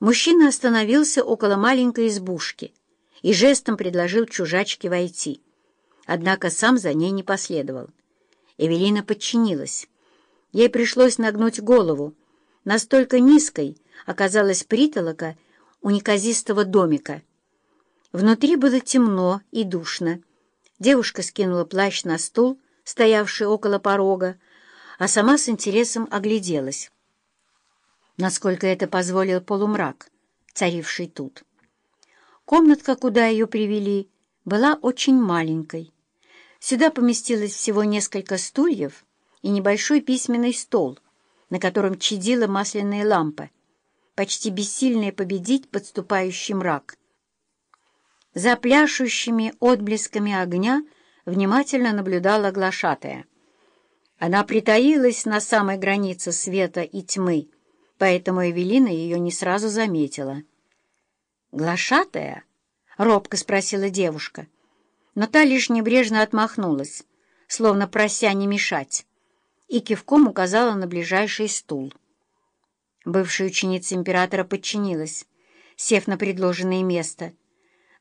Мужчина остановился около маленькой избушки и жестом предложил чужачке войти. Однако сам за ней не последовал. Эвелина подчинилась. Ей пришлось нагнуть голову. Настолько низкой оказалась притолока у неказистого домика. Внутри было темно и душно. Девушка скинула плащ на стул, стоявший около порога, а сама с интересом огляделась насколько это позволил полумрак, царивший тут. Комнатка, куда ее привели, была очень маленькой. Сюда поместилось всего несколько стульев и небольшой письменный стол, на котором чадила масляная лампа, почти бессильная победить подступающий мрак. За пляшущими отблесками огня внимательно наблюдала глашатая. Она притаилась на самой границе света и тьмы, поэтому Эвелина ее не сразу заметила. «Глашатая?» — робко спросила девушка, но та лишь небрежно отмахнулась, словно прося не мешать, и кивком указала на ближайший стул. Бывшая ученица императора подчинилась, сев на предложенное место,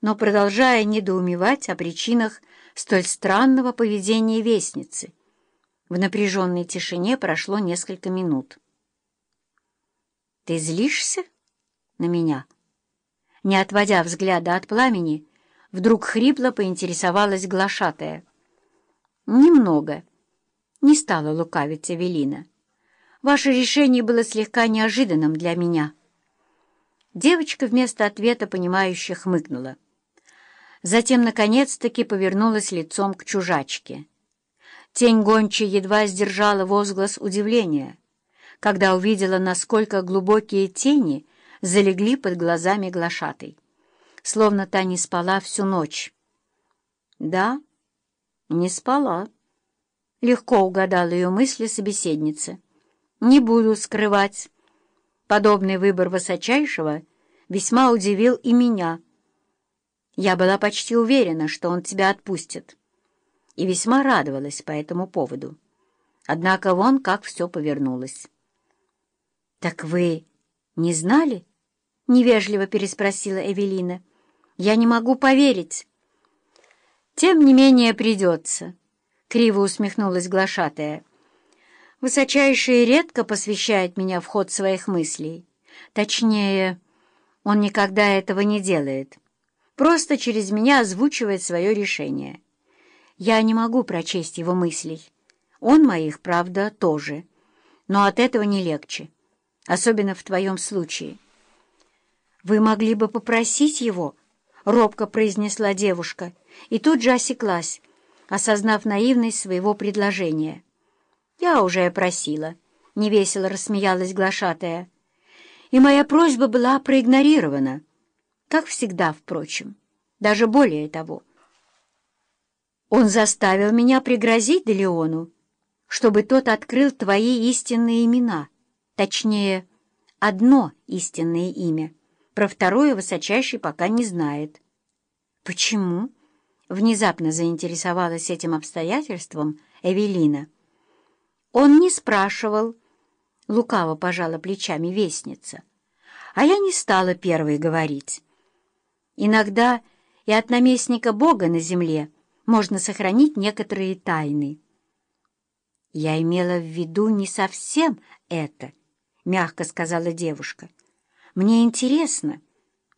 но продолжая недоумевать о причинах столь странного поведения вестницы. В напряженной тишине прошло несколько минут. «Ты злишься на меня?» Не отводя взгляда от пламени, вдруг хрипло поинтересовалась глашатая. «Немного», — не стала лукавить Эвелина. «Ваше решение было слегка неожиданным для меня». Девочка вместо ответа понимающе хмыкнула. Затем, наконец-таки, повернулась лицом к чужачке. Тень гончей едва сдержала возглас удивления — когда увидела, насколько глубокие тени залегли под глазами глашатой, словно та не спала всю ночь. «Да, не спала», — легко угадала ее мысли собеседницы. «Не буду скрывать. Подобный выбор высочайшего весьма удивил и меня. Я была почти уверена, что он тебя отпустит, и весьма радовалась по этому поводу. Однако вон как все повернулось». «Так вы не знали?» — невежливо переспросила Эвелина. «Я не могу поверить». «Тем не менее придется», — криво усмехнулась глашатая. «Высочайший редко посвящает меня в ход своих мыслей. Точнее, он никогда этого не делает. Просто через меня озвучивает свое решение. Я не могу прочесть его мыслей. Он моих, правда, тоже. Но от этого не легче» особенно в твоем случае. «Вы могли бы попросить его?» — робко произнесла девушка, и тут же осеклась, осознав наивность своего предложения. «Я уже просила», — невесело рассмеялась глашатая. «И моя просьба была проигнорирована. Как всегда, впрочем. Даже более того. Он заставил меня пригрозить Делеону, чтобы тот открыл твои истинные имена». Точнее, одно истинное имя. Про второе высочайший пока не знает. Почему? Внезапно заинтересовалась этим обстоятельством Эвелина. Он не спрашивал. Лукаво пожала плечами вестница. А я не стала первой говорить. Иногда и от наместника Бога на земле можно сохранить некоторые тайны. Я имела в виду не совсем это, — мягко сказала девушка. «Мне интересно».